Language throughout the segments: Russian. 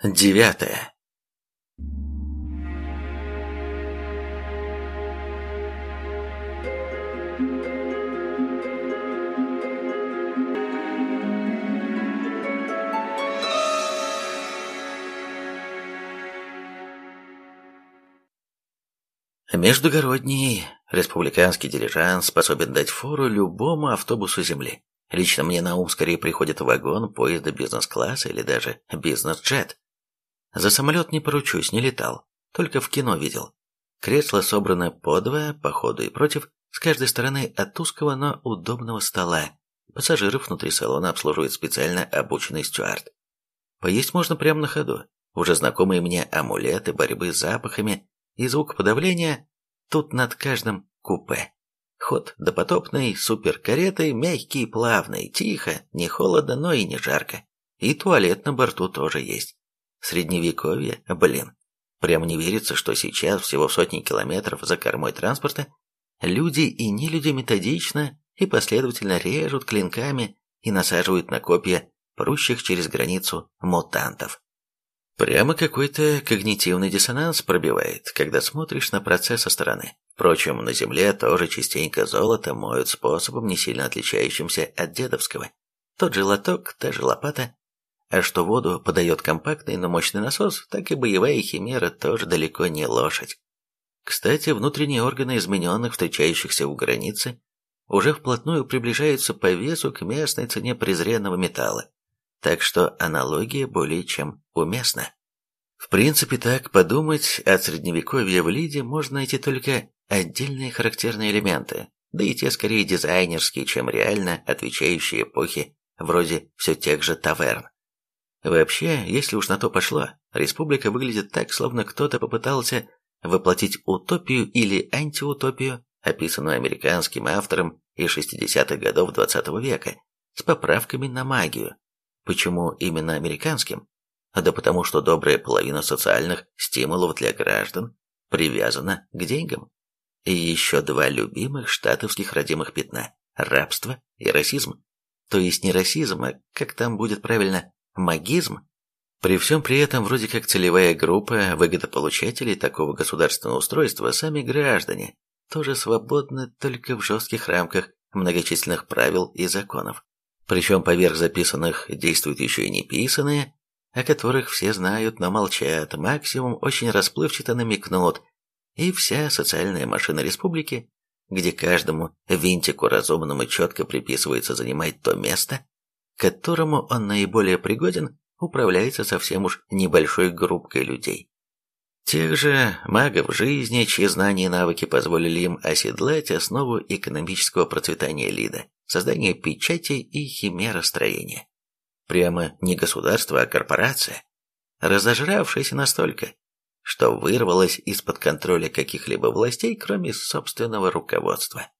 Девятое. Междугородний республиканский дилижанс способен дать фору любому автобусу Земли. Лично мне на ум скорее приходит вагон поезда бизнес-класса или даже бизнес-джет. За самолет не поручусь, не летал, только в кино видел. Кресло собрано подвое, по ходу и против, с каждой стороны от узкого, но удобного стола. Пассажиров внутри салона обслуживает специально обученный стюард. Поесть можно прямо на ходу. Уже знакомые мне амулеты борьбы с запахами и звукоподавления тут над каждым купе. Ход допотопной суперкареты мягкий плавный, тихо, не холодно, но и не жарко. И туалет на борту тоже есть. Средневековье, блин. Прям не верится, что сейчас, всего в сотни километров за кормой транспорта, люди и нелюди методично и последовательно режут клинками и насаживают на копья прущих через границу мутантов. Прямо какой-то когнитивный диссонанс пробивает, когда смотришь на процесс со стороны. Впрочем, на Земле тоже частенько золото моют способом, не сильно отличающимся от дедовского. Тот же лоток, та же лопата. А что воду подает компактный, но мощный насос, так и боевая химера тоже далеко не лошадь. Кстати, внутренние органы измененных, встречающихся у границы, уже вплотную приближаются по весу к местной цене презренного металла так что аналогия более чем уместна. В принципе, так подумать, от средневековья в Лиде можно найти только отдельные характерные элементы, да и те скорее дизайнерские, чем реально отвечающие эпохе, вроде все тех же таверн. Вообще, если уж на то пошло, республика выглядит так, словно кто-то попытался воплотить утопию или антиутопию, описанную американским автором из 60-х годов XX -го века, с поправками на магию. Почему именно американским? Да потому что добрая половина социальных стимулов для граждан привязана к деньгам. И еще два любимых штатовских родимых пятна – рабство и расизм. То есть не расизм, а, как там будет правильно, магизм. При всем при этом, вроде как целевая группа выгодополучателей такого государственного устройства, сами граждане, тоже свободны только в жестких рамках многочисленных правил и законов. Причем поверх записанных действуют еще и неписанные, о которых все знают, но молчат, максимум очень расплывчато намекнут, и вся социальная машина республики, где каждому винтику разумному четко приписывается занимать то место, которому он наиболее пригоден, управляется совсем уж небольшой группкой людей. Тех же магов жизни, чьи знания и навыки позволили им оседлать основу экономического процветания Лида создание печати и химеростроения. Прямо не государство, а корпорация, разожравшаяся настолько, что вырвалась из-под контроля каких-либо властей, кроме собственного руководства.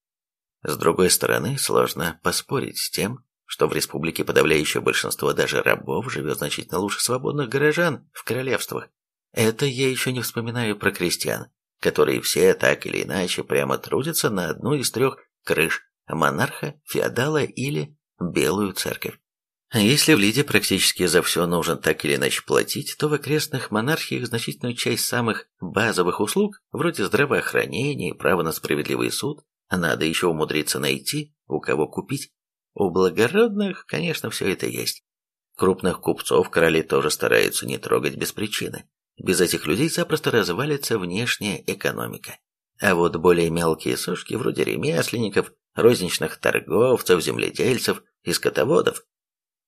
С другой стороны, сложно поспорить с тем, что в республике подавляющее большинство даже рабов живет значительно лучше свободных горожан в королевствах. Это я еще не вспоминаю про крестьян, которые все так или иначе прямо трудятся на одну из трех крыш монарха, феодала или белую церковь. Если в Лиде практически за все нужно так или иначе платить, то в окрестных монархиях значительную часть самых базовых услуг, вроде здравоохранения и права на справедливый суд, надо еще умудриться найти, у кого купить. У благородных, конечно, все это есть. Крупных купцов короли тоже стараются не трогать без причины. Без этих людей запросто развалится внешняя экономика. А вот более мелкие сошки, вроде ремесленников, розничных торговцев, земледельцев и скотоводов,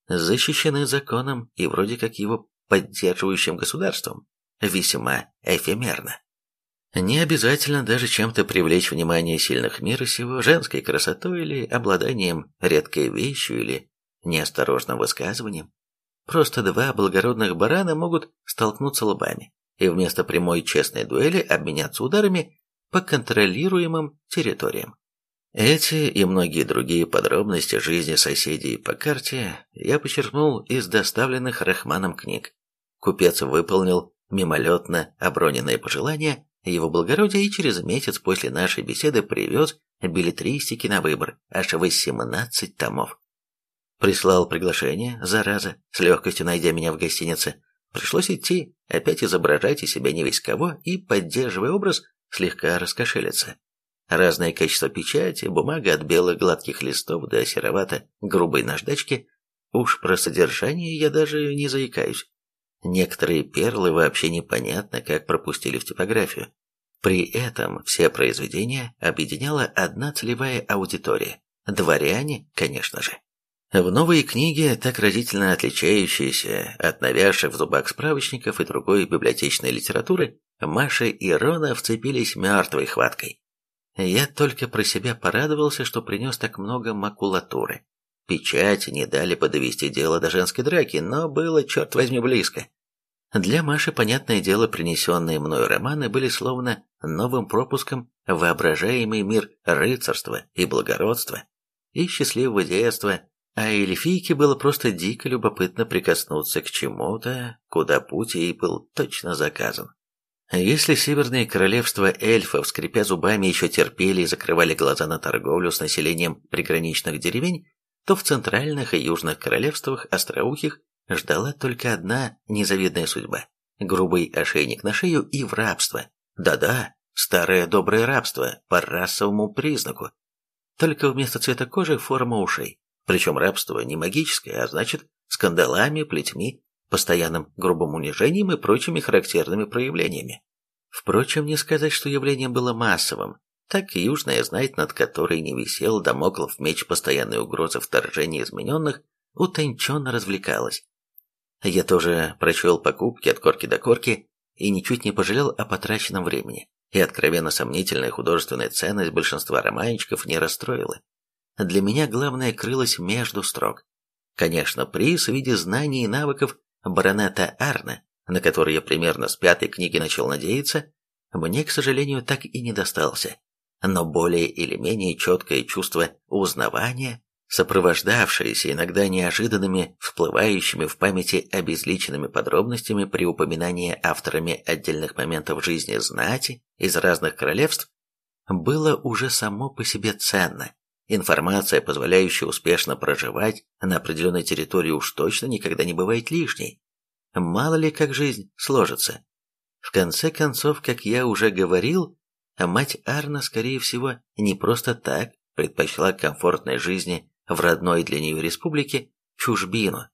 защищены законом и вроде как его поддерживающим государством, весьма эфемерно. Не обязательно даже чем-то привлечь внимание сильных мира сего, женской красотой или обладанием редкой вещью или неосторожным высказыванием. Просто два благородных барана могут столкнуться лбами и вместо прямой честной дуэли обменяться ударами по контролируемым территориям. Эти и многие другие подробности жизни соседей по карте я почерпнул из доставленных Рахманом книг. Купец выполнил мимолетно оброненное пожелание его благородия и через месяц после нашей беседы привез билетристики на выбор, аж 18 томов. Прислал приглашение, зараза, с легкостью найдя меня в гостинице, Пришлось идти, опять изображать из себя не весь кого и, поддерживая образ, слегка раскошелиться. Разное качество печати, бумага от белых гладких листов до серовато-грубой наждачки. Уж про содержание я даже не заикаюсь. Некоторые перлы вообще непонятно, как пропустили в типографию. При этом все произведения объединяла одна целевая аудитория – дворяне, конечно же. В новые книги, так разительно отличающиеся от навязших в зубах справочников и другой библиотечной литературы, Маша и Рона вцепились мертвой хваткой. Я только про себя порадовался, что принес так много макулатуры. Печать не дали подовести дело до женской драки, но было, черт возьми, близко. Для Маши, понятное дело, принесенные мною романы были словно новым пропуском воображаемый мир рыцарства и благородства и счастливого детства, а эльфийке было просто дико любопытно прикоснуться к чему-то, куда путь ей был точно заказан. Если северные королевства эльфов, скрипя зубами, еще терпели и закрывали глаза на торговлю с населением приграничных деревень, то в центральных и южных королевствах остроухих ждала только одна незавидная судьба – грубый ошейник на шею и в рабство. Да-да, старое доброе рабство по расовому признаку. Только вместо цвета кожи форма ушей. Причем рабство не магическое, а значит, скандалами, плетьми, постоянным грубым унижением и прочими характерными проявлениями. Впрочем, не сказать, что явление было массовым, так и южная знать, над которой не висел домоклов меч постоянной угрозы вторжения измененных, утонченно развлекалась. Я тоже прочел покупки от корки до корки и ничуть не пожалел о потраченном времени, и откровенно сомнительная художественная ценность большинства романчиков не расстроила. Для меня главное крылось между строк. Конечно, приз в виде знаний и навыков баронета Арна, на который я примерно с пятой книги начал надеяться, мне, к сожалению, так и не достался. Но более или менее четкое чувство узнавания, сопровождавшееся иногда неожиданными, всплывающими в памяти обезличенными подробностями при упоминании авторами отдельных моментов жизни знати из разных королевств, было уже само по себе ценно. Информация, позволяющая успешно проживать на определенной территории уж точно никогда не бывает лишней. Мало ли как жизнь сложится. В конце концов, как я уже говорил, мать Арна, скорее всего, не просто так предпочла комфортной жизни в родной для нее республике чужбину.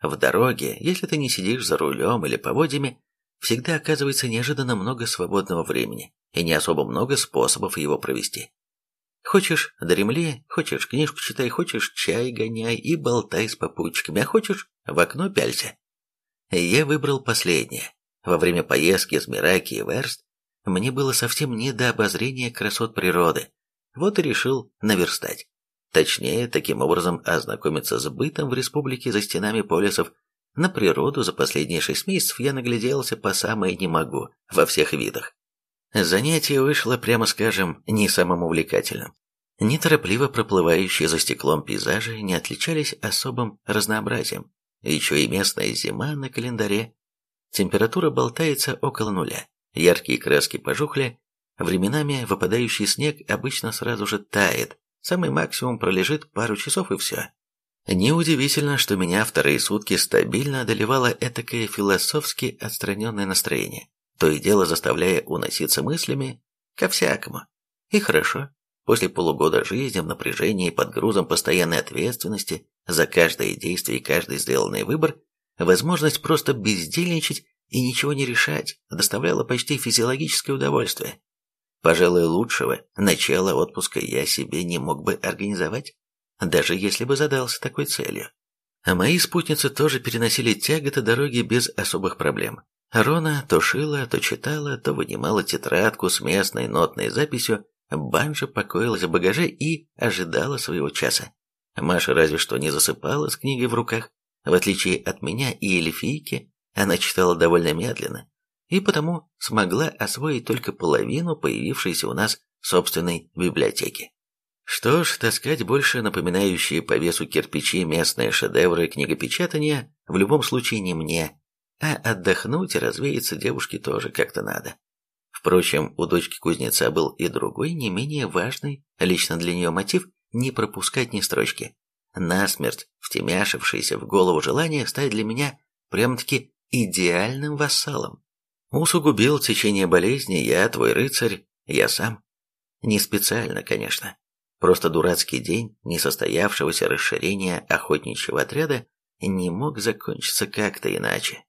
В дороге, если ты не сидишь за рулем или поводьями, всегда оказывается неожиданно много свободного времени и не особо много способов его провести. Хочешь, дремли, хочешь, книжку читай, хочешь, чай гоняй и болтай с попутчиками, а хочешь, в окно пялься. Я выбрал последнее. Во время поездки из Мираки и Верст мне было совсем не до обозрения красот природы. Вот и решил наверстать. Точнее, таким образом ознакомиться с бытом в республике за стенами полисов. На природу за последние шесть месяцев я нагляделся по самое не могу, во всех видах. Занятие вышло, прямо скажем, не самым увлекательным. Неторопливо проплывающие за стеклом пейзажи не отличались особым разнообразием. Еще и местная зима на календаре. Температура болтается около нуля. Яркие краски пожухли. Временами выпадающий снег обычно сразу же тает. Самый максимум пролежит пару часов и все. Неудивительно, что меня вторые сутки стабильно одолевало этакое философски отстраненное настроение то и дело заставляя уноситься мыслями ко всякому. И хорошо, после полугода жизни в напряжении под грузом постоянной ответственности за каждое действие и каждый сделанный выбор, возможность просто бездельничать и ничего не решать доставляла почти физиологическое удовольствие. Пожалуй, лучшего начала отпуска я себе не мог бы организовать, даже если бы задался такой целью. А мои спутницы тоже переносили тяготы дороги без особых проблем. Рона то шила, то читала, то вынимала тетрадку с местной нотной записью, Банжа покоилась в багаже и ожидала своего часа. Маша разве что не засыпала с книгой в руках. В отличие от меня и эльфийки, она читала довольно медленно, и потому смогла освоить только половину появившейся у нас собственной библиотеки. Что ж, таскать больше напоминающие по весу кирпичи местные шедевры книгопечатания в любом случае не мне, а отдохнуть и развеяться девушке тоже как-то надо. Впрочем, у дочки кузнеца был и другой, не менее важный, лично для нее мотив не пропускать ни строчки. Насмерть втемяшившееся в голову желание стать для меня прям-таки идеальным вассалом. Усугубил течение болезни я, твой рыцарь, я сам. Не специально, конечно. Просто дурацкий день несостоявшегося расширения охотничьего отряда не мог закончиться как-то иначе.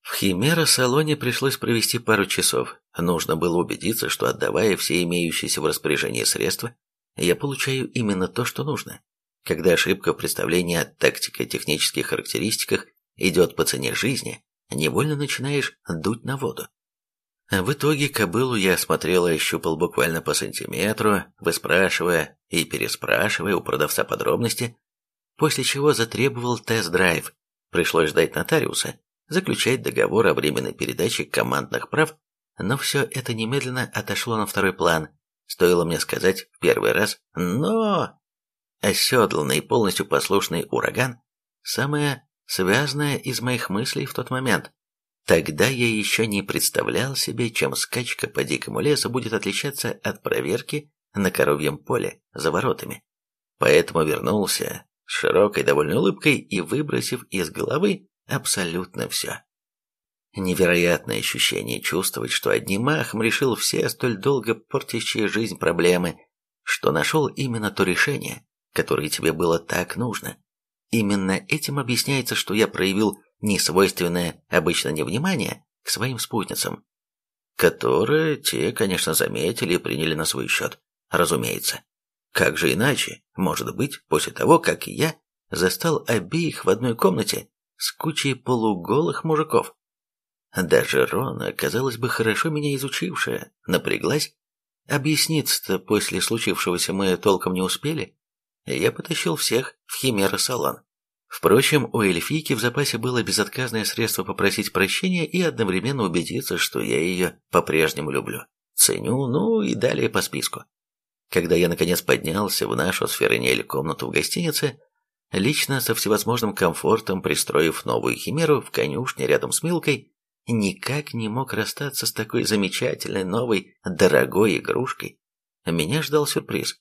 В Химера-салоне пришлось провести пару часов. Нужно было убедиться, что отдавая все имеющиеся в распоряжении средства, я получаю именно то, что нужно. Когда ошибка в представлении о тактико-технических характеристиках идет по цене жизни, невольно начинаешь дуть на воду. В итоге кобылу я осмотрел и ощупал буквально по сантиметру, выспрашивая и переспрашивая у продавца подробности, после чего затребовал тест-драйв. Пришлось ждать нотариуса, заключать договор о временной передаче командных прав, но все это немедленно отошло на второй план, стоило мне сказать в первый раз «но». Оседланный, полностью послушный ураган – самое связанное из моих мыслей в тот момент. Тогда я еще не представлял себе, чем скачка по дикому лесу будет отличаться от проверки на коровьем поле за воротами. Поэтому вернулся с широкой довольной улыбкой и выбросив из головы абсолютно все. Невероятное ощущение чувствовать, что одним махом решил все столь долго портящие жизнь проблемы, что нашел именно то решение, которое тебе было так нужно. Именно этим объясняется, что я проявил несвойственное обычно невнимание к своим спутницам, которые те, конечно, заметили и приняли на свой счет, разумеется. Как же иначе, может быть, после того, как я застал обеих в одной комнате с кучей полуголых мужиков. Даже Рона, казалось бы, хорошо меня изучившая, напряглась. Объясниться-то после случившегося мы толком не успели. Я потащил всех в Химера-салон. Впрочем, у эльфийки в запасе было безотказное средство попросить прощения и одновременно убедиться, что я ее по-прежнему люблю, ценю, ну и далее по списку. Когда я наконец поднялся в нашу с Ференель комнату в гостинице, лично со всевозможным комфортом пристроив новую химеру в конюшне рядом с Милкой, никак не мог расстаться с такой замечательной новой дорогой игрушкой. Меня ждал сюрприз.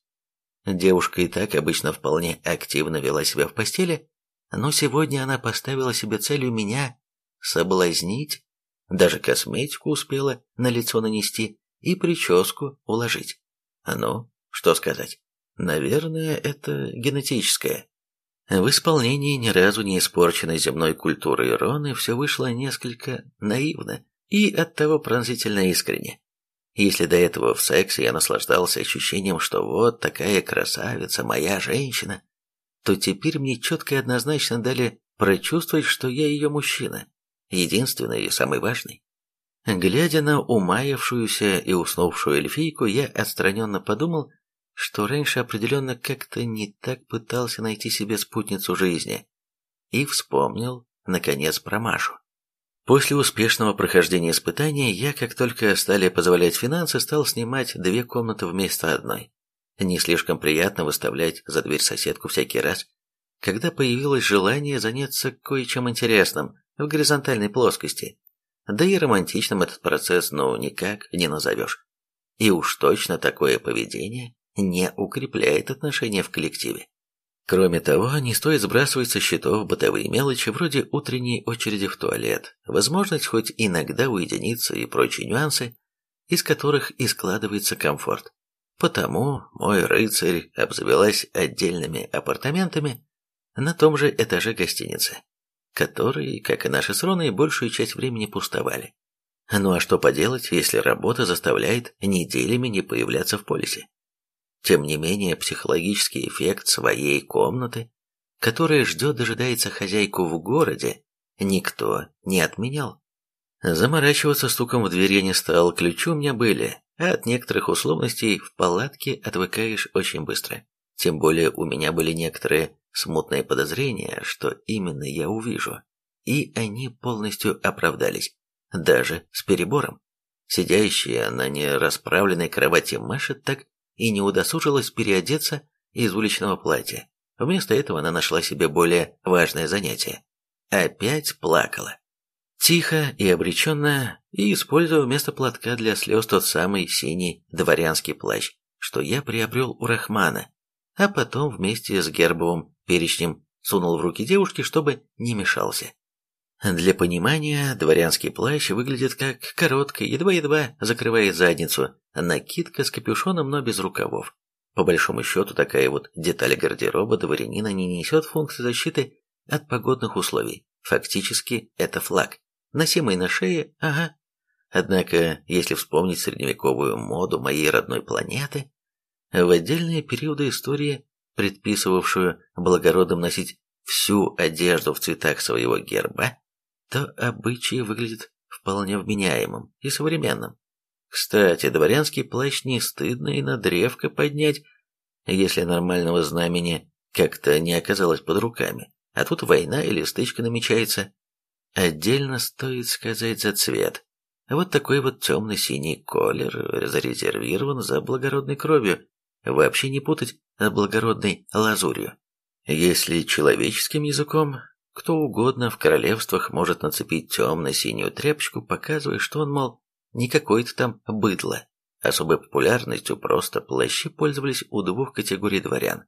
Девушка и так обычно вполне активно вела себя в постели, но сегодня она поставила себе целью меня соблазнить, даже косметику успела на лицо нанести и прическу уложить. Ну, что сказать? Наверное, это генетическое. В исполнении ни разу не испорченной земной культуры Ироны все вышло несколько наивно и оттого пронзительно искренне. Если до этого в сексе я наслаждался ощущением, что вот такая красавица, моя женщина, то теперь мне четко и однозначно дали прочувствовать, что я ее мужчина, единственный и самый важный. Глядя на умаявшуюся и уснувшую эльфийку, я отстраненно подумал, что раньше определенно как-то не так пытался найти себе спутницу жизни, и вспомнил, наконец, про Машу. После успешного прохождения испытания я, как только стали позволять финансы, стал снимать две комнаты вместо одной. Не слишком приятно выставлять за дверь соседку всякий раз, когда появилось желание заняться кое-чем интересным в горизонтальной плоскости. Да и романтичным этот процесс ну никак не назовешь. И уж точно такое поведение не укрепляет отношения в коллективе. Кроме того, не стоит сбрасывать со счетов бытовые мелочи вроде утренней очереди в туалет, возможность хоть иногда уединиться и прочие нюансы, из которых и складывается комфорт. Потому мой рыцарь обзавелась отдельными апартаментами на том же этаже гостиницы, которые, как и наши с Роной, большую часть времени пустовали. Ну а что поделать, если работа заставляет неделями не появляться в полисе? Тем не менее, психологический эффект своей комнаты, которая ждет дожидается хозяйку в городе, никто не отменял. Заморачиваться стуком в дверь я не стал, ключи у меня были, а от некоторых условностей в палатке отвыкаешь очень быстро. Тем более у меня были некоторые смутные подозрения, что именно я увижу. И они полностью оправдались, даже с перебором. Сидящая на нерасправленной кровати Маша так и не удосужилась переодеться из уличного платья. Вместо этого она нашла себе более важное занятие. Опять плакала. Тихо и обреченно, и используя вместо платка для слез тот самый синий дворянский плащ, что я приобрел у Рахмана, а потом вместе с гербовым перечнем сунул в руки девушки, чтобы не мешался. Для понимания, дворянский плащ выглядит как короткая, едва-едва закрывает задницу, накидка с капюшоном, но без рукавов. По большому счету, такая вот деталь гардероба дворянина не несет функции защиты от погодных условий. Фактически, это флаг, носимый на шее, ага. Однако, если вспомнить средневековую моду моей родной планеты, в отдельные периоды истории, предписывавшую благородным носить всю одежду в цветах своего герба, то обычай выглядит вполне вменяемым и современным. Кстати, дворянский плащ не стыдно и на древко поднять, если нормального знамени как-то не оказалось под руками, а тут война или стычка намечается. Отдельно стоит сказать за цвет. Вот такой вот темно-синий колер зарезервирован за благородной кровью, вообще не путать с благородной лазурью. Если человеческим языком, кто угодно в королевствах может нацепить темно-синюю тряпочку, показывая, что он, мол, не какой-то там быдло. Особой популярностью просто плащи пользовались у двух категорий дворян.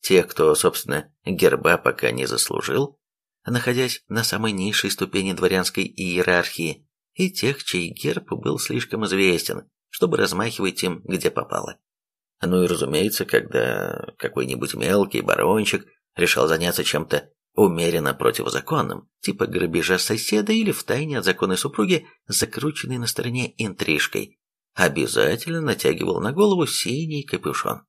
Тех, кто, собственно, герба пока не заслужил, находясь на самой низшей ступени дворянской иерархии, и тех, чей герб был слишком известен, чтобы размахивать им где попало. Ну и разумеется, когда какой-нибудь мелкий барончик решал заняться чем-то умеренно противозаконным, типа грабежа соседа или втайне от законной супруги, закрученной на стороне интрижкой, обязательно натягивал на голову синий капюшон.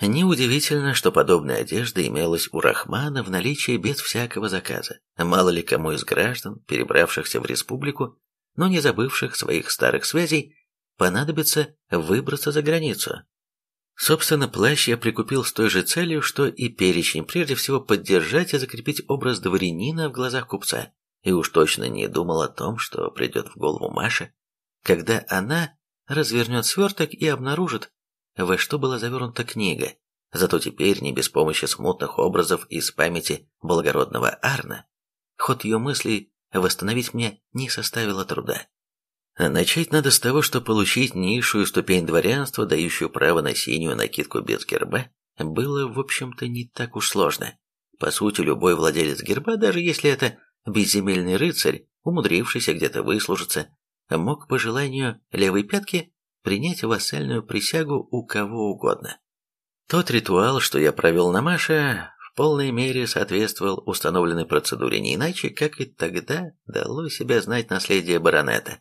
Неудивительно, что подобная одежда имелась у Рахмана в наличии без всякого заказа. Мало ли кому из граждан, перебравшихся в республику, но не забывших своих старых связей, понадобится выбраться за границу, Собственно, плащ я прикупил с той же целью, что и перечень, прежде всего поддержать и закрепить образ дворянина в глазах купца. И уж точно не думал о том, что придет в голову Маше, когда она развернет сверток и обнаружит, во что была завернута книга. Зато теперь, не без помощи смутных образов из памяти благородного Арна, ход ее мыслей восстановить мне не составило труда. Начать надо с того, что получить низшую ступень дворянства, дающую право на синюю накидку без герба, было, в общем-то, не так уж сложно. По сути, любой владелец герба, даже если это безземельный рыцарь, умудрившийся где-то выслужиться, мог по желанию левой пятки принять вассальную присягу у кого угодно. Тот ритуал, что я провел на Маше, в полной мере соответствовал установленной процедуре не иначе, как и тогда дало себя знать наследие баронета.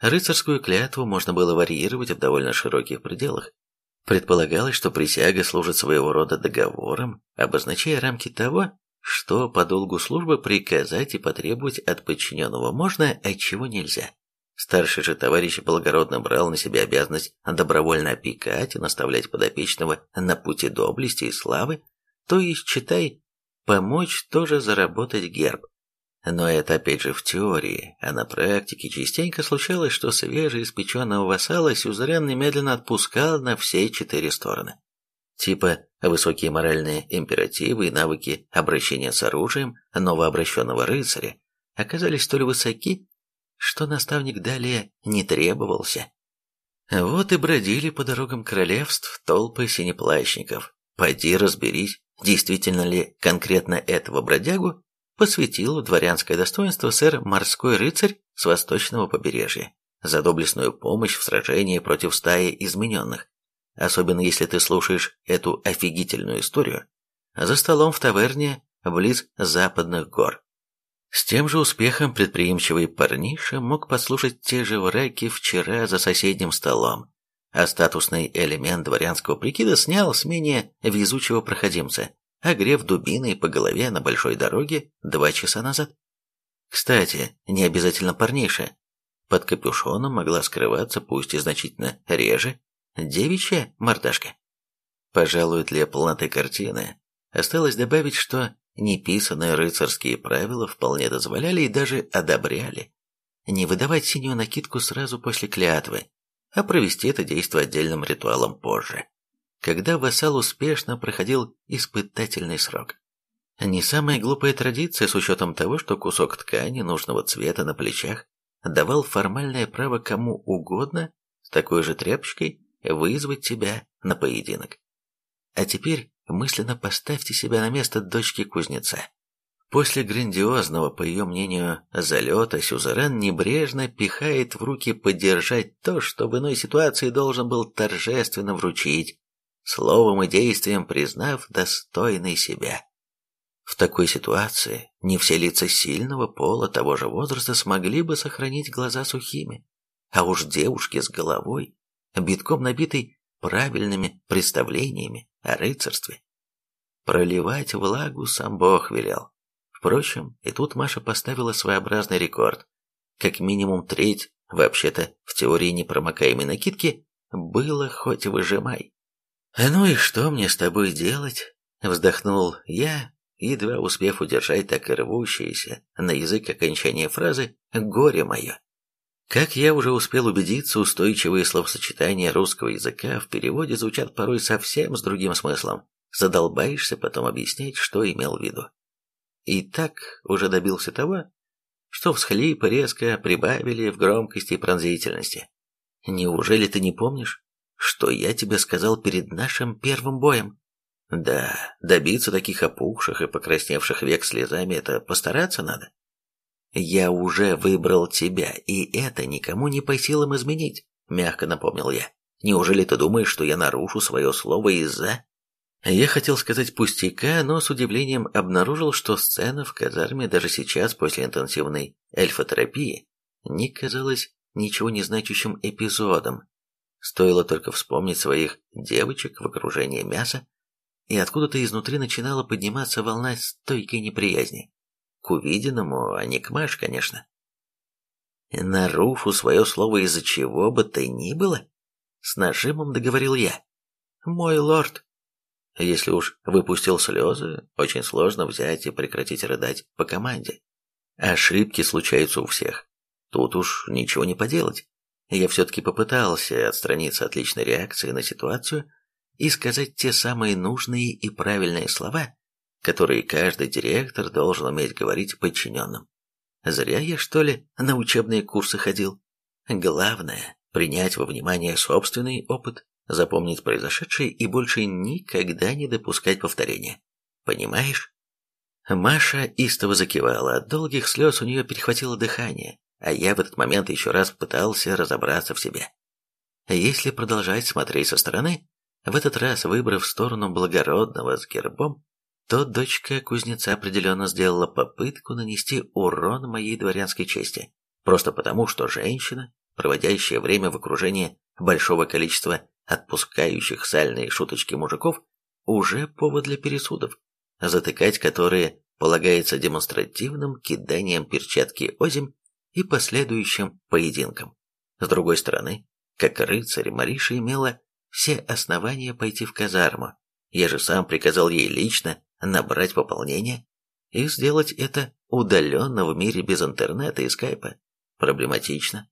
Рыцарскую клятву можно было варьировать в довольно широких пределах. Предполагалось, что присяга служит своего рода договором, обозначая рамки того, что по долгу службы приказать и потребовать от подчиненного можно, а чего нельзя. Старший же товарищ благородно брал на себя обязанность добровольно опекать и наставлять подопечного на пути доблести и славы, то есть, читай, помочь тоже заработать герб. Но это опять же в теории, а на практике частенько случалось, что свежеиспеченного вассала сюзерен немедленно отпускал на все четыре стороны. Типа высокие моральные императивы и навыки обращения с оружием новообращенного рыцаря оказались столь высоки, что наставник далее не требовался. Вот и бродили по дорогам королевств толпы синеплащников. Пойди разберись, действительно ли конкретно этого бродягу посвятил дворянское достоинство сэр морской рыцарь с восточного побережья за доблестную помощь в сражении против стаи измененных. Особенно если ты слушаешь эту офигительную историю за столом в таверне близ западных гор. С тем же успехом предприимчивый парниша мог послушать те же враки вчера за соседним столом, а статусный элемент дворянского прикида снял с менее везучего проходимца, огрев дубиной по голове на большой дороге два часа назад. Кстати, не обязательно парниша. Под капюшоном могла скрываться, пусть и значительно реже, девичья мордашка. Пожалуй, для полноты картины осталось добавить, что неписанные рыцарские правила вполне дозволяли и даже одобряли не выдавать синюю накидку сразу после клятвы, а провести это действо отдельным ритуалом позже когда вассал успешно проходил испытательный срок. Не самая глупая традиция с учетом того, что кусок ткани нужного цвета на плечах давал формальное право кому угодно с такой же тряпочкой вызвать тебя на поединок. А теперь мысленно поставьте себя на место дочки кузнеца. После грандиозного, по ее мнению, залета Сюзерен небрежно пихает в руки поддержать то, что в иной ситуации должен был торжественно вручить, словом и действием признав достойной себя. В такой ситуации не все лица сильного пола того же возраста смогли бы сохранить глаза сухими, а уж девушки с головой, битком набитой правильными представлениями о рыцарстве. Проливать влагу сам Бог велел. Впрочем, и тут Маша поставила своеобразный рекорд. Как минимум треть, вообще-то, в теории непромокаемой накидки, было хоть выжимай. «Ну и что мне с тобой делать?» — вздохнул я, едва успев удержать так и рвущееся на язык окончание фразы «горе мое». Как я уже успел убедиться, устойчивые словосочетания русского языка в переводе звучат порой совсем с другим смыслом. Задолбаешься потом объяснять, что имел в виду. И так уже добился того, что всхлипы резко прибавили в громкости и пронзительности. Неужели ты не помнишь, что я тебе сказал перед нашим первым боем? Да, добиться таких опухших и покрасневших век слезами – это постараться надо. «Я уже выбрал тебя, и это никому не по силам изменить», — мягко напомнил я. «Неужели ты думаешь, что я нарушу свое слово из-за...» Я хотел сказать пустяка, но с удивлением обнаружил, что сцена в казарме даже сейчас, после интенсивной эльфотерапии, не казалась ничего не значащим эпизодом. Стоило только вспомнить своих девочек в окружении мяса, и откуда-то изнутри начинала подниматься волна стойкой неприязни к увиденному, а не к Маш, конечно. Нарушу свое слово из-за чего бы то ни было, с нажимом договорил я. Мой лорд, если уж выпустил слезы, очень сложно взять и прекратить рыдать по команде. Ошибки случаются у всех. Тут уж ничего не поделать. Я все-таки попытался отстраниться от личной реакции на ситуацию и сказать те самые нужные и правильные слова, которые каждый директор должен уметь говорить подчиненным. Зря я, что ли, на учебные курсы ходил. Главное – принять во внимание собственный опыт, запомнить произошедшее и больше никогда не допускать повторения. Понимаешь? Маша истово закивала, от долгих слез у нее перехватило дыхание, а я в этот момент еще раз пытался разобраться в себе. Если продолжать смотреть со стороны, в этот раз выбрав сторону благородного с гербом, то дочка кузнеца определенно сделала попытку нанести урон моей дворянской чести, просто потому, что женщина, проводящая время в окружении большого количества отпускающих сальные шуточки мужиков, уже повод для пересудов, затыкать которые полагается демонстративным киданием перчатки озимь и последующим поединкам. С другой стороны, как рыцарь Мариша имела все основания пойти в казарму, я же сам приказал ей лично набрать пополнение и сделать это удаленно в мире без интернета и скайпа. Проблематично.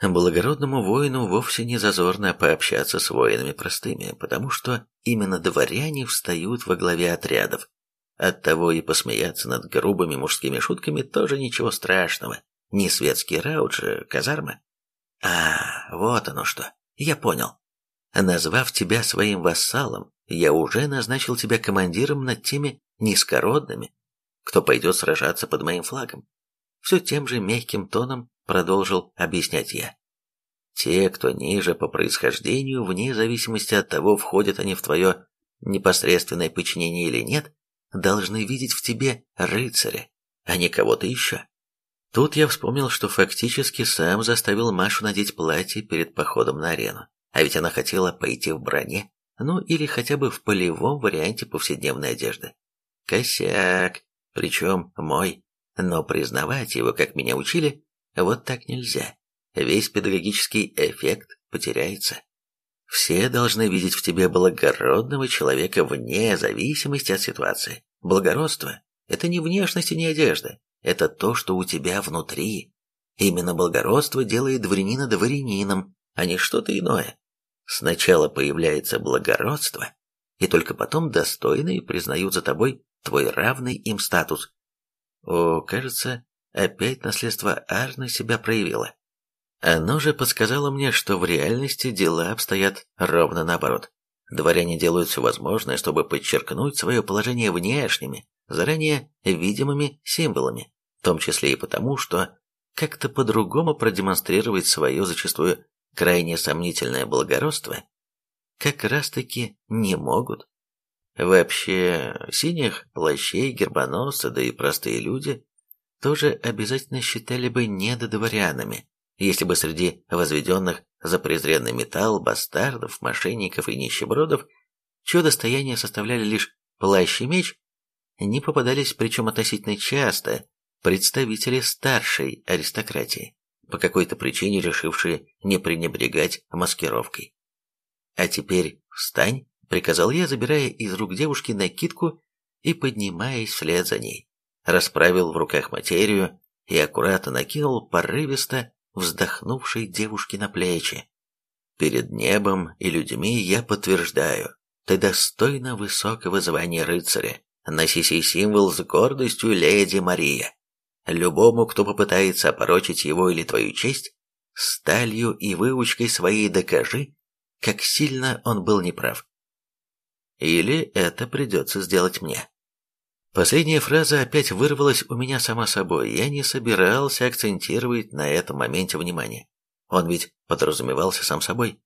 Благородному воину вовсе не зазорно пообщаться с воинами простыми, потому что именно дворяне встают во главе отрядов. Оттого и посмеяться над грубыми мужскими шутками тоже ничего страшного. Не светский раут же, казарма. А, вот оно что. Я понял. Назвав тебя своим вассалом, я уже назначил тебя командиром над теми низкородными, кто пойдет сражаться под моим флагом. Все тем же мягким тоном продолжил объяснять я. Те, кто ниже по происхождению, вне зависимости от того, входят они в твое непосредственное подчинение или нет, должны видеть в тебе рыцаря, а не кого-то еще. Тут я вспомнил, что фактически сам заставил Машу надеть платье перед походом на арену, а ведь она хотела пойти в броне, ну или хотя бы в полевом варианте повседневной одежды. Косяк, причем мой, но признавать его, как меня учили, вот так нельзя. Весь педагогический эффект потеряется. Все должны видеть в тебе благородного человека вне зависимости от ситуации. Благородство – это не внешность и не одежда, это то, что у тебя внутри. Именно благородство делает дворянина дворянином, а не что-то иное. Сначала появляется благородство, и только потом достойные признают за тобой твой равный им статус. О, кажется, опять наследство Арны себя проявило. Оно же подсказало мне, что в реальности дела обстоят ровно наоборот. Дворяне делают все возможное, чтобы подчеркнуть свое положение внешними, заранее видимыми символами, в том числе и потому, что как-то по-другому продемонстрировать свое зачастую крайне сомнительное благородство как раз-таки не могут. Вообще, синих плащей, гербоносцы, да и простые люди тоже обязательно считали бы недодворянами, если бы среди возведенных за презренный металл бастардов, мошенников и нищебродов, чье достояние составляли лишь плащ и меч, не попадались, причем относительно часто, представители старшей аристократии, по какой-то причине решившие не пренебрегать маскировкой. «А теперь встань», — приказал я, забирая из рук девушки накидку и поднимаясь вслед за ней. Расправил в руках материю и аккуратно накинул порывисто вздохнувшей девушке на плечи. «Перед небом и людьми я подтверждаю, ты достойна высокого звания рыцаря. Носи сей символ с гордостью, леди Мария. Любому, кто попытается опорочить его или твою честь, сталью и выучкой своей докажи, как сильно он был неправ. Или это придется сделать мне. Последняя фраза опять вырвалась у меня сама собой. Я не собирался акцентировать на этом моменте внимание. Он ведь подразумевался сам собой.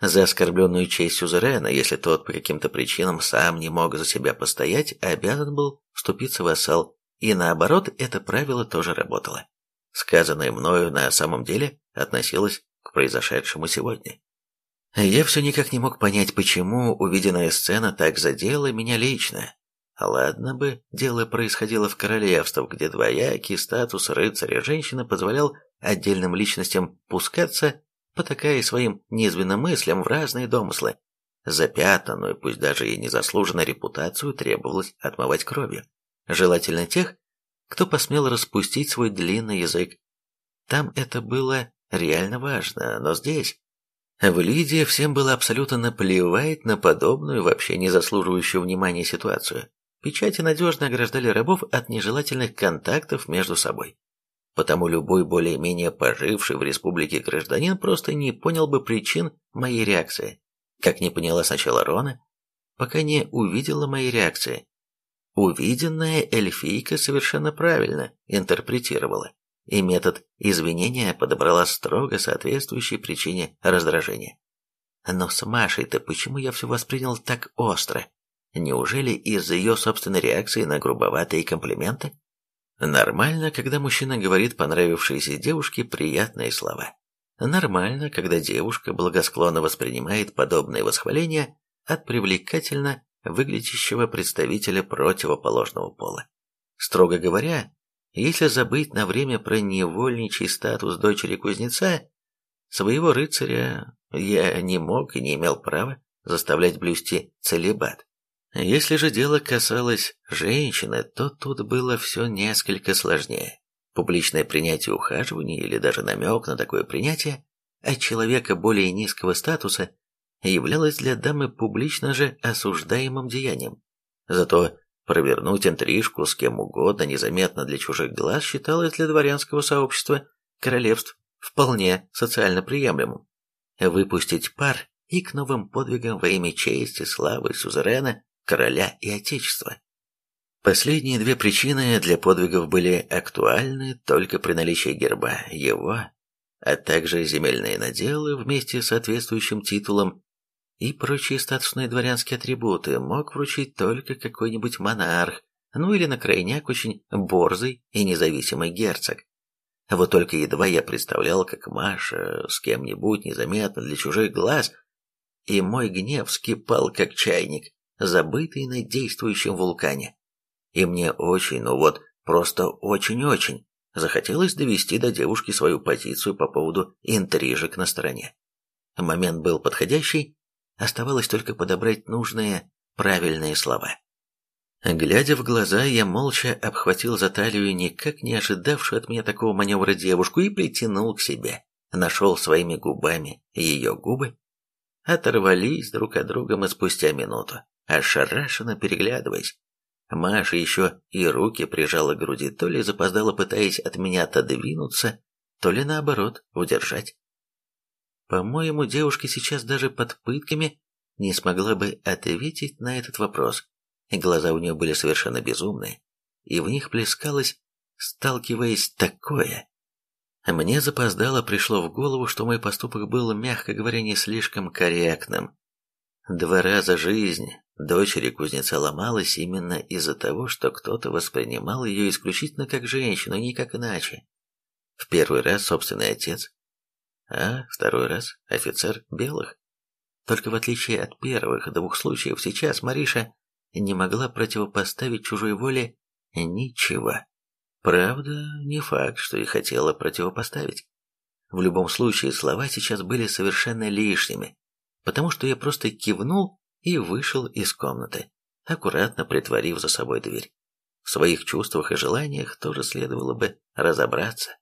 За оскорбленную честь сюзерена, если тот по каким-то причинам сам не мог за себя постоять, обязан был вступиться в вассал. И наоборот, это правило тоже работало. Сказанное мною на самом деле относилось к произошедшему сегодня. Я все никак не мог понять, почему увиденная сцена так задела меня лично. Ладно бы, дело происходило в королевствах, где двоякий статус рыцаря-женщины позволял отдельным личностям пускаться, потакая своим низменным мыслям в разные домыслы. Запятнанную, пусть даже и незаслуженную репутацию требовалось отмывать кровью. Желательно тех, кто посмел распустить свой длинный язык. Там это было реально важно, но здесь в Лидии всем было абсолютно наплевать на подобную, вообще не заслуживающую внимания ситуацию. Печати надежно ограждали рабов от нежелательных контактов между собой. Потому любой более-менее поживший в республике гражданин просто не понял бы причин моей реакции. Как не поняла сначала Рона, пока не увидела моей реакции. Увиденное эльфийка совершенно правильно интерпретировала и метод извинения подобрала строго соответствующей причине раздражения. Но с Машей-то почему я все воспринял так остро? Неужели из-за ее собственной реакции на грубоватые комплименты? Нормально, когда мужчина говорит понравившейся девушке приятные слова. Нормально, когда девушка благосклонно воспринимает подобные восхваления от привлекательно выглядящего представителя противоположного пола. Строго говоря, если забыть на время про невольничий статус дочери кузнеца, своего рыцаря я не мог и не имел права заставлять блюсти целебат. Если же дело касалось женщины, то тут было все несколько сложнее. Публичное принятие ухаживания или даже намек на такое принятие от человека более низкого статуса являлось для дамы публично же осуждаемым деянием. Зато Провернуть интрижку с кем угодно незаметно для чужих глаз считалось для дворянского сообщества королевств вполне социально приемлемым. Выпустить пар и к новым подвигам во имя чести, славы, сюзерена, короля и отечества. Последние две причины для подвигов были актуальны только при наличии герба его, а также земельные наделы вместе с соответствующим титулом и прочие статусные дворянские атрибуты мог вручить только какой-нибудь монарх, ну или на крайняк очень борзый и независимый герцог. Вот только едва я представлял, как Маша с кем-нибудь незаметно для чужих глаз, и мой гнев вскипал, как чайник, забытый на действующем вулкане. И мне очень, ну вот, просто очень-очень захотелось довести до девушки свою позицию по поводу интрижек на стороне. Момент был подходящий, Оставалось только подобрать нужные, правильные слова. Глядя в глаза, я молча обхватил за талию никак не ожидавшую от меня такого маневра девушку и притянул к себе. Нашел своими губами ее губы. Оторвались друг от друга мы спустя минуту, ошарашенно переглядываясь. Маша еще и руки прижала к груди, то ли запоздала, пытаясь от меня отодвинуться, то ли наоборот, удержать. По-моему, девушка сейчас даже под пытками не смогла бы ответить на этот вопрос. Глаза у нее были совершенно безумные, и в них плескалось, сталкиваясь, такое. Мне запоздало пришло в голову, что мой поступок был, мягко говоря, не слишком корректным. Два раза жизнь дочери кузнеца ломалась именно из-за того, что кто-то воспринимал ее исключительно как женщину, никак иначе. В первый раз собственный отец, а второй раз офицер белых. Только в отличие от первых двух случаев, сейчас Мариша не могла противопоставить чужой воле ничего. Правда, не факт, что и хотела противопоставить. В любом случае, слова сейчас были совершенно лишними, потому что я просто кивнул и вышел из комнаты, аккуратно притворив за собой дверь. В своих чувствах и желаниях тоже следовало бы разобраться.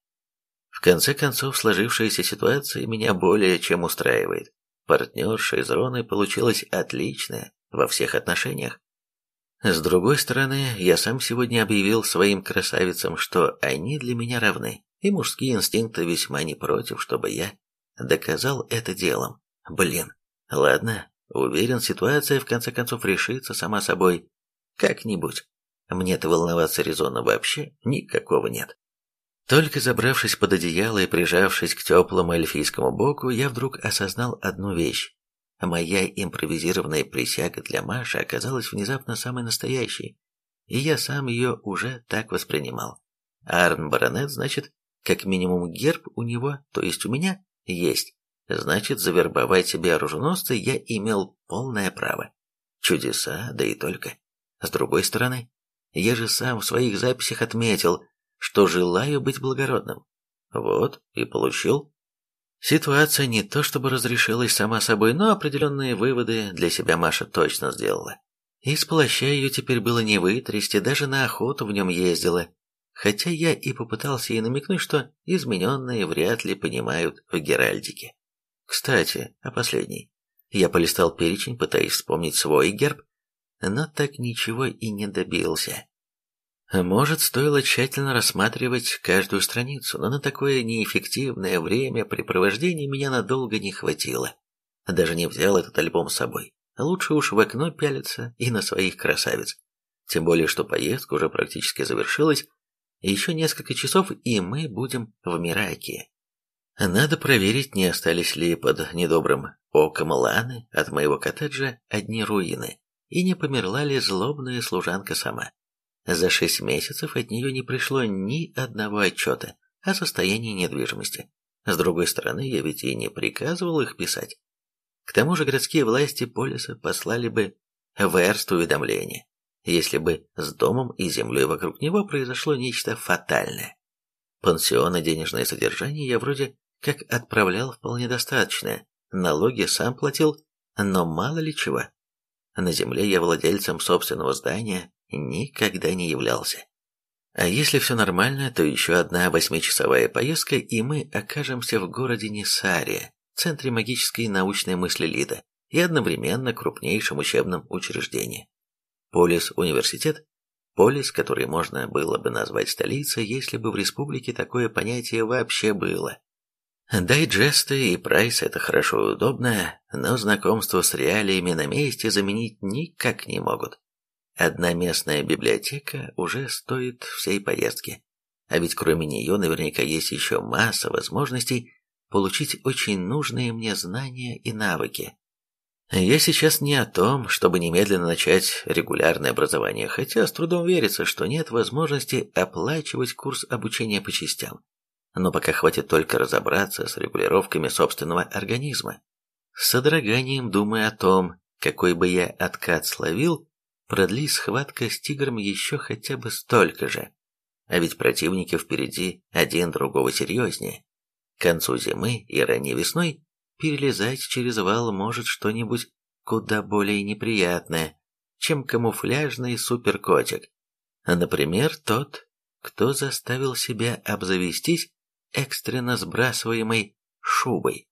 В конце концов, сложившаяся ситуация меня более чем устраивает. Партнерша из Роны получилась отличная во всех отношениях. С другой стороны, я сам сегодня объявил своим красавицам, что они для меня равны, и мужские инстинкты весьма не против, чтобы я доказал это делом. Блин, ладно, уверен, ситуация в конце концов решится сама собой. Как-нибудь. Мне-то волноваться резона вообще никакого нет. Только забравшись под одеяло и прижавшись к теплому эльфийскому боку, я вдруг осознал одну вещь. Моя импровизированная присяга для Маши оказалась внезапно самой настоящей, и я сам ее уже так воспринимал. Арн Баронет, значит, как минимум герб у него, то есть у меня, есть. Значит, завербовать себе оруженосца я имел полное право. Чудеса, да и только. С другой стороны, я же сам в своих записях отметил, что желаю быть благородным. Вот, и получил. Ситуация не то чтобы разрешилась сама собой, но определенные выводы для себя Маша точно сделала. Из плаща ее теперь было не вытрясти, даже на охоту в нем ездила. Хотя я и попытался ей намекнуть, что измененные вряд ли понимают в Геральдике. Кстати, о последней. Я полистал перечень, пытаясь вспомнить свой герб, но так ничего и не добился. Может, стоило тщательно рассматривать каждую страницу, но на такое неэффективное времяпрепровождение меня надолго не хватило. Даже не взял этот альбом с собой. Лучше уж в окно пялиться и на своих красавиц. Тем более, что поездка уже практически завершилась. Еще несколько часов, и мы будем в Мираке. Надо проверить, не остались ли под недобрым оком Ланы от моего коттеджа одни руины, и не померла ли злобная служанка сама. За шесть месяцев от нее не пришло ни одного отчета о состоянии недвижимости. С другой стороны, я ведь и не приказывал их писать. К тому же городские власти полиса послали бы в Эрст уведомление, если бы с домом и землей вокруг него произошло нечто фатальное. Пансион и денежное содержание я вроде как отправлял вполне достаточно, налоги сам платил, но мало ли чего. На земле я владельцем собственного здания никогда не являлся. А если все нормально, то еще одна восьмичасовая поездка, и мы окажемся в городе Нисаре, центре магической и научной мысли Лида, и одновременно крупнейшем учебном учреждении. Полис-университет, полис, который можно было бы назвать столицей, если бы в республике такое понятие вообще было. Дайджесты и прайс – это хорошо и удобно, но знакомство с реалиями на месте заменить никак не могут. Одна местная библиотека уже стоит всей поездки. А ведь кроме нее наверняка есть еще масса возможностей получить очень нужные мне знания и навыки. Я сейчас не о том, чтобы немедленно начать регулярное образование, хотя с трудом верится, что нет возможности оплачивать курс обучения по частям. Но пока хватит только разобраться с регулировками собственного организма. С содроганием думая о том, какой бы я откат словил, Продли схватка с тигром еще хотя бы столько же. А ведь противники впереди один другого серьезнее. К концу зимы и ранней весной перелезать через вал может что-нибудь куда более неприятное, чем камуфляжный суперкотик. Например, тот, кто заставил себя обзавестись экстренно сбрасываемой шубой.